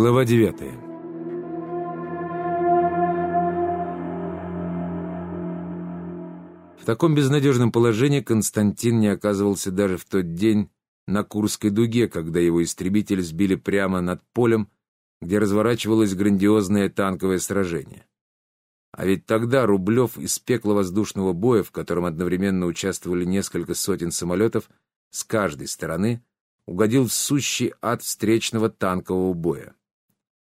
Глава 9 В таком безнадежном положении Константин не оказывался даже в тот день на Курской дуге, когда его истребитель сбили прямо над полем, где разворачивалось грандиозное танковое сражение. А ведь тогда Рублев из пекла воздушного боя, в котором одновременно участвовали несколько сотен самолетов, с каждой стороны угодил в сущий ад встречного танкового боя.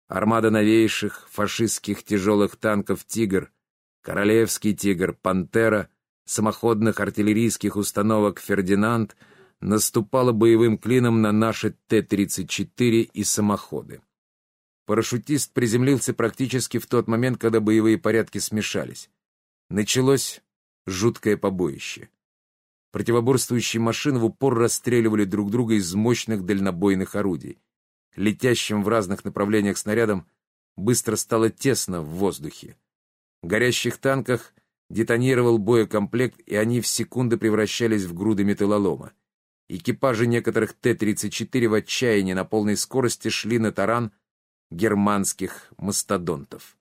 Армада новейших фашистских тяжелых танков «Тигр», «Королевский тигр», «Пантера», самоходных артиллерийских установок «Фердинанд» наступала боевым клином на наши Т-34 и самоходы. Парашютист приземлился практически в тот момент, когда боевые порядки смешались. Началось жуткое побоище. Противоборствующие машины в упор расстреливали друг друга из мощных дальнобойных орудий летящим в разных направлениях снарядом, быстро стало тесно в воздухе. В горящих танках детонировал боекомплект, и они в секунды превращались в груды металлолома. Экипажи некоторых Т-34 в отчаянии на полной скорости шли на таран германских мастодонтов.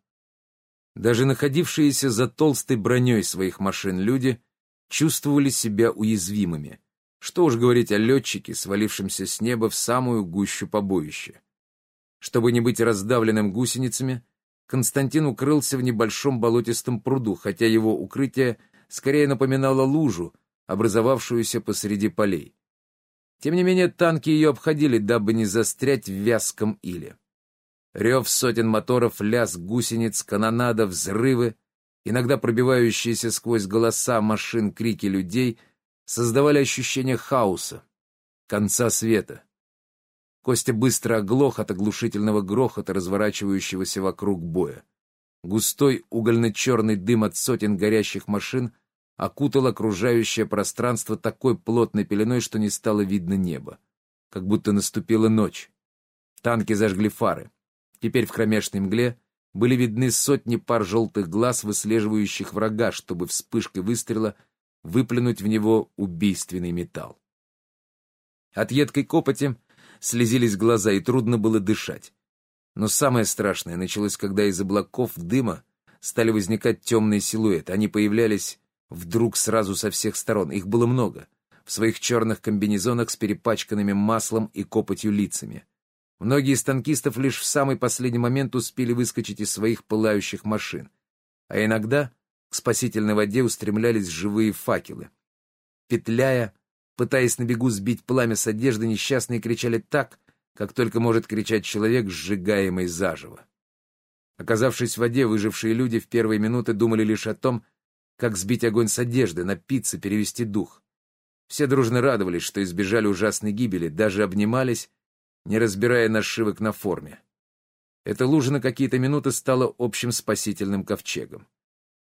Даже находившиеся за толстой броней своих машин люди чувствовали себя уязвимыми. Что уж говорить о летчике, свалившемся с неба в самую гущу побоища. Чтобы не быть раздавленным гусеницами, Константин укрылся в небольшом болотистом пруду, хотя его укрытие скорее напоминало лужу, образовавшуюся посреди полей. Тем не менее, танки ее обходили, дабы не застрять в вязком иле. Рев сотен моторов, лязг гусениц, канонада, взрывы, иногда пробивающиеся сквозь голоса машин крики людей — создавали ощущение хаоса, конца света. Костя быстро оглох от оглушительного грохота, разворачивающегося вокруг боя. Густой угольно-черный дым от сотен горящих машин окутал окружающее пространство такой плотной пеленой, что не стало видно неба. Как будто наступила ночь. Танки зажгли фары. Теперь в кромешной мгле были видны сотни пар желтых глаз, выслеживающих врага, чтобы вспышкой выстрела — выплюнуть в него убийственный металл. От едкой копоти слезились глаза, и трудно было дышать. Но самое страшное началось, когда из облаков дыма стали возникать темные силуэты. Они появлялись вдруг сразу со всех сторон. Их было много. В своих черных комбинезонах с перепачканными маслом и копотью лицами. Многие из танкистов лишь в самый последний момент успели выскочить из своих пылающих машин. А иногда спасительной воде устремлялись живые факелы. Петляя, пытаясь на бегу сбить пламя с одежды, несчастные кричали так, как только может кричать человек, сжигаемый заживо. Оказавшись в воде, выжившие люди в первые минуты думали лишь о том, как сбить огонь с одежды, напиться, перевести дух. Все дружно радовались, что избежали ужасной гибели, даже обнимались, не разбирая нашивок на форме. Эта лужа на какие-то минуты стала общим спасительным ковчегом.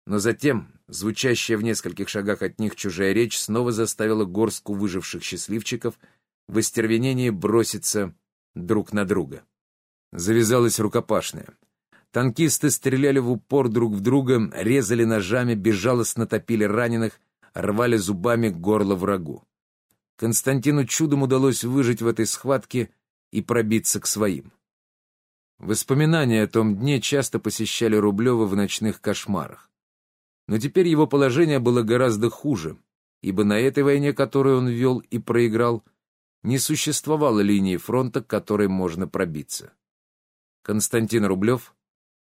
Но затем, звучащая в нескольких шагах от них чужая речь, снова заставила горстку выживших счастливчиков в остервенении броситься друг на друга. Завязалась рукопашная. Танкисты стреляли в упор друг в друга, резали ножами, безжалостно топили раненых, рвали зубами горло врагу. Константину чудом удалось выжить в этой схватке и пробиться к своим. Воспоминания о том дне часто посещали Рублева в ночных кошмарах. Но теперь его положение было гораздо хуже, ибо на этой войне, которую он вел и проиграл, не существовало линии фронта, к которой можно пробиться. Константин Рублев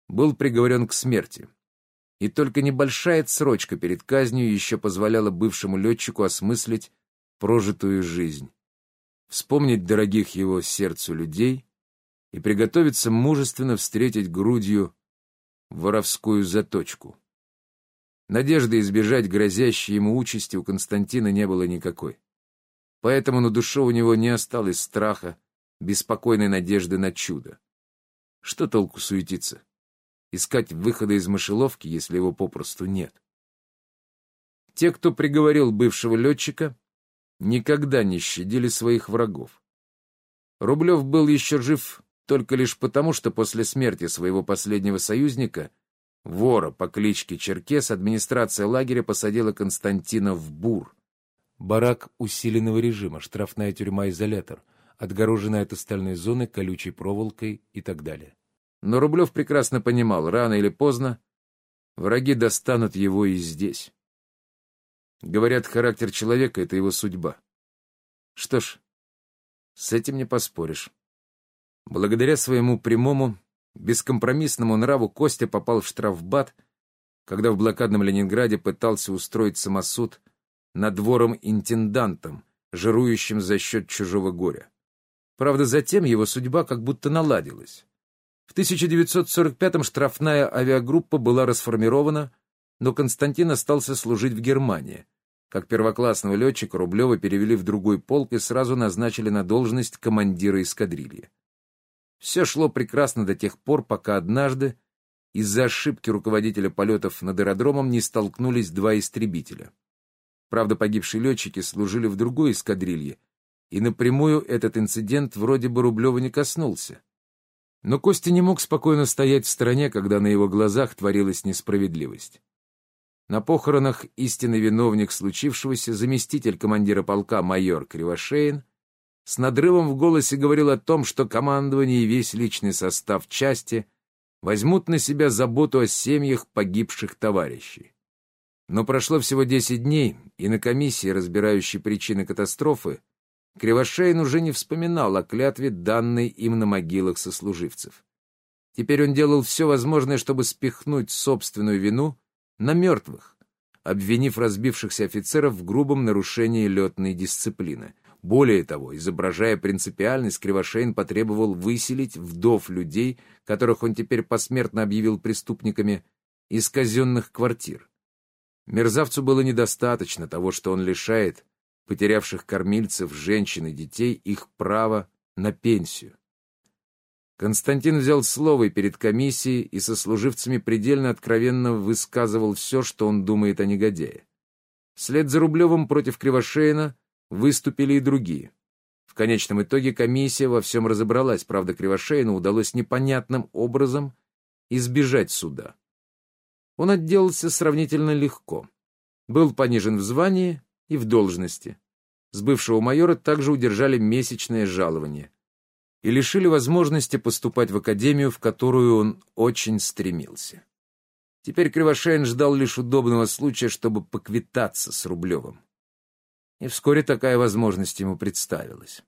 был приговорен к смерти, и только небольшая отсрочка перед казнью еще позволяла бывшему летчику осмыслить прожитую жизнь, вспомнить дорогих его сердцу людей и приготовиться мужественно встретить грудью воровскую заточку. Надежды избежать грозящей ему участи у Константина не было никакой. Поэтому на душе у него не осталось страха, беспокойной надежды на чудо. Что толку суетиться? Искать выхода из мышеловки, если его попросту нет. Те, кто приговорил бывшего летчика, никогда не щадили своих врагов. Рублев был еще жив только лишь потому, что после смерти своего последнего союзника Вора по кличке Черкес администрация лагеря посадила Константина в бур. Барак усиленного режима, штрафная тюрьма-изолятор, отгороженная от остальной зоны колючей проволокой и так далее. Но Рублев прекрасно понимал, рано или поздно враги достанут его и здесь. Говорят, характер человека — это его судьба. Что ж, с этим не поспоришь. Благодаря своему прямому, бескомпромиссному нраву Костя попал в штрафбат, когда в блокадном Ленинграде пытался устроить самосуд над двором-интендантом, жирующим за счет чужого горя. Правда, затем его судьба как будто наладилась. В 1945-м штрафная авиагруппа была расформирована, но Константин остался служить в Германии. Как первоклассного летчика Рублева перевели в другой полк и сразу назначили на должность командира эскадрильи. Все шло прекрасно до тех пор, пока однажды из-за ошибки руководителя полетов над аэродромом не столкнулись два истребителя. Правда, погибшие летчики служили в другой эскадрилье, и напрямую этот инцидент вроде бы Рублева не коснулся. Но Костя не мог спокойно стоять в стороне, когда на его глазах творилась несправедливость. На похоронах истинный виновник случившегося, заместитель командира полка майор Кривошеин, с надрывом в голосе говорил о том, что командование и весь личный состав части возьмут на себя заботу о семьях погибших товарищей. Но прошло всего 10 дней, и на комиссии, разбирающей причины катастрофы, Кривошеин уже не вспоминал о клятве, данной им на могилах сослуживцев. Теперь он делал все возможное, чтобы спихнуть собственную вину на мертвых, обвинив разбившихся офицеров в грубом нарушении летной дисциплины. Более того, изображая принципиальность, Кривошеин потребовал выселить вдов людей, которых он теперь посмертно объявил преступниками, из казенных квартир. Мерзавцу было недостаточно того, что он лишает потерявших кормильцев, женщин и детей их права на пенсию. Константин взял слово перед комиссией и со служивцами предельно откровенно высказывал все, что он думает о негодяе. Вслед за Рублевым против Кривошеина выступили и другие. В конечном итоге комиссия во всем разобралась, правда, Кривошеину удалось непонятным образом избежать суда. Он отделался сравнительно легко. Был понижен в звании и в должности. С бывшего майора также удержали месячное жалование и лишили возможности поступать в академию, в которую он очень стремился. Теперь Кривошеин ждал лишь удобного случая, чтобы поквитаться с Рублевым. И вскоре такая возможность ему представилась.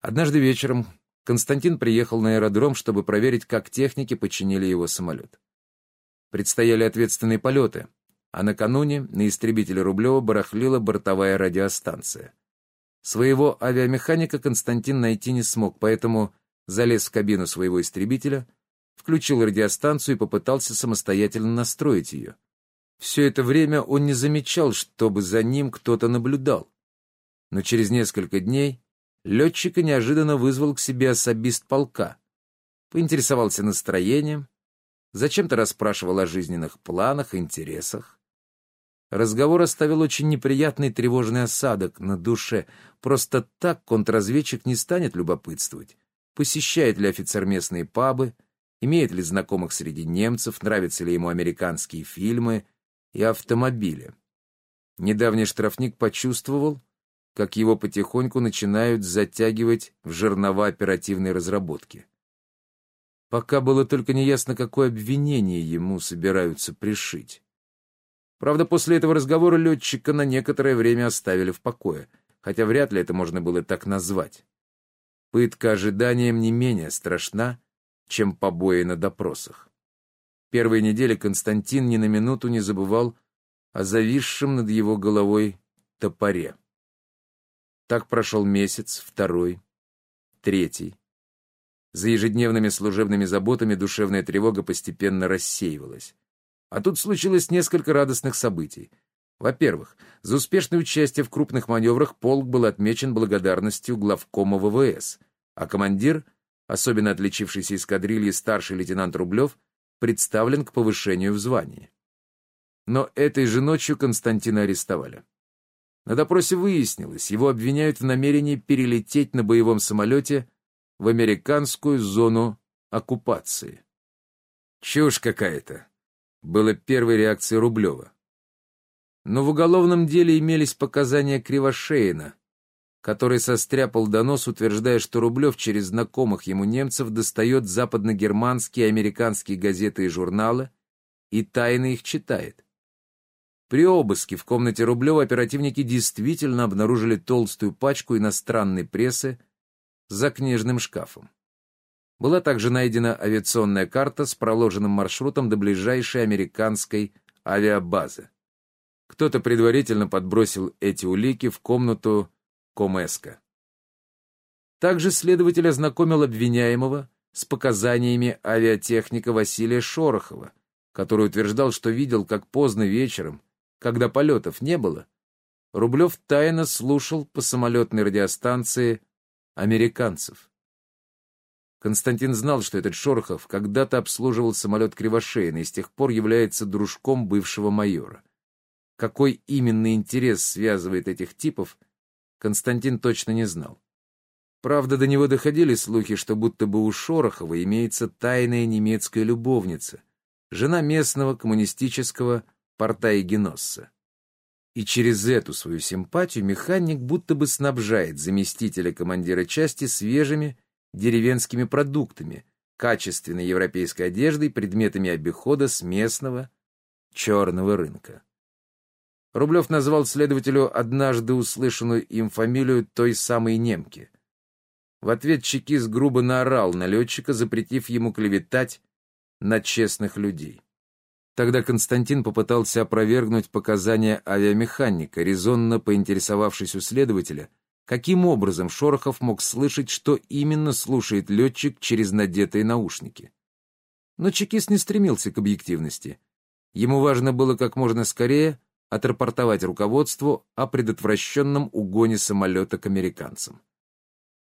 Однажды вечером Константин приехал на аэродром, чтобы проверить, как техники починили его самолет. Предстояли ответственные полеты, а накануне на истребителе Рублева барахлила бортовая радиостанция. Своего авиамеханика Константин найти не смог, поэтому залез в кабину своего истребителя, включил радиостанцию и попытался самостоятельно настроить ее. Все это время он не замечал, чтобы за ним кто-то наблюдал. Но через несколько дней летчика неожиданно вызвал к себе особист полка, поинтересовался настроением, зачем-то расспрашивал о жизненных планах, интересах. Разговор оставил очень неприятный тревожный осадок на душе. Просто так контрразведчик не станет любопытствовать. Посещает ли офицер местные пабы, имеет ли знакомых среди немцев, нравятся ли ему американские фильмы и автомобили. Недавний штрафник почувствовал, как его потихоньку начинают затягивать в жернова оперативной разработки. Пока было только неясно, какое обвинение ему собираются пришить. Правда, после этого разговора летчика на некоторое время оставили в покое, хотя вряд ли это можно было так назвать. Пытка ожиданием не менее страшна, чем побои на допросах. Первые недели Константин ни на минуту не забывал о зависшем над его головой топоре. Так прошел месяц, второй, третий. За ежедневными служебными заботами душевная тревога постепенно рассеивалась. А тут случилось несколько радостных событий. Во-первых, за успешное участие в крупных маневрах полк был отмечен благодарностью главкома ВВС, а командир, особенно отличившийся эскадрильи старший лейтенант Рублев, представлен к повышению в звании. Но этой же ночью Константина арестовали. На допросе выяснилось, его обвиняют в намерении перелететь на боевом самолете в американскую зону оккупации. Чушь какая-то было первой реакцией Рублева. Но в уголовном деле имелись показания Кривошеина, который состряпал донос, утверждая, что Рублев через знакомых ему немцев достает западногерманские и американские газеты и журналы и тайно их читает. При обыске в комнате Рублева оперативники действительно обнаружили толстую пачку иностранной прессы за книжным шкафом. Была также найдена авиационная карта с проложенным маршрутом до ближайшей американской авиабазы. Кто-то предварительно подбросил эти улики в комнату Комеска. Также следователь ознакомил обвиняемого с показаниями авиатехника Василия Шорохова, который утверждал, что видел, как поздно вечером, когда полетов не было, Рублев тайно слушал по самолетной радиостанции американцев. Константин знал, что этот Шорохов когда-то обслуживал самолет Кривошеина и с тех пор является дружком бывшего майора. Какой именно интерес связывает этих типов, Константин точно не знал. Правда, до него доходили слухи, что будто бы у Шорохова имеется тайная немецкая любовница, жена местного коммунистического Портаегеносса. И через эту свою симпатию механик будто бы снабжает заместителя командира части свежими деревенскими продуктами, качественной европейской одеждой, предметами обихода с местного черного рынка. Рублев назвал следователю однажды услышанную им фамилию той самой немки. В ответ чекист грубо наорал на летчика, запретив ему клеветать на честных людей. Тогда Константин попытался опровергнуть показания авиамеханика, резонно поинтересовавшись у следователя, каким образом Шорохов мог слышать, что именно слушает летчик через надетые наушники. Но чекист не стремился к объективности. Ему важно было как можно скорее отрапортовать руководству о предотвращенном угоне самолета к американцам.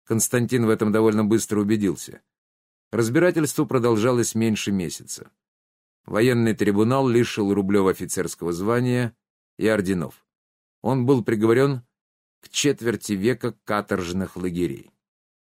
Константин в этом довольно быстро убедился. Разбирательство продолжалось меньше месяца. Военный трибунал лишил Рублева офицерского звания и орденов. Он был приговорен к четверти века каторжных лагерей.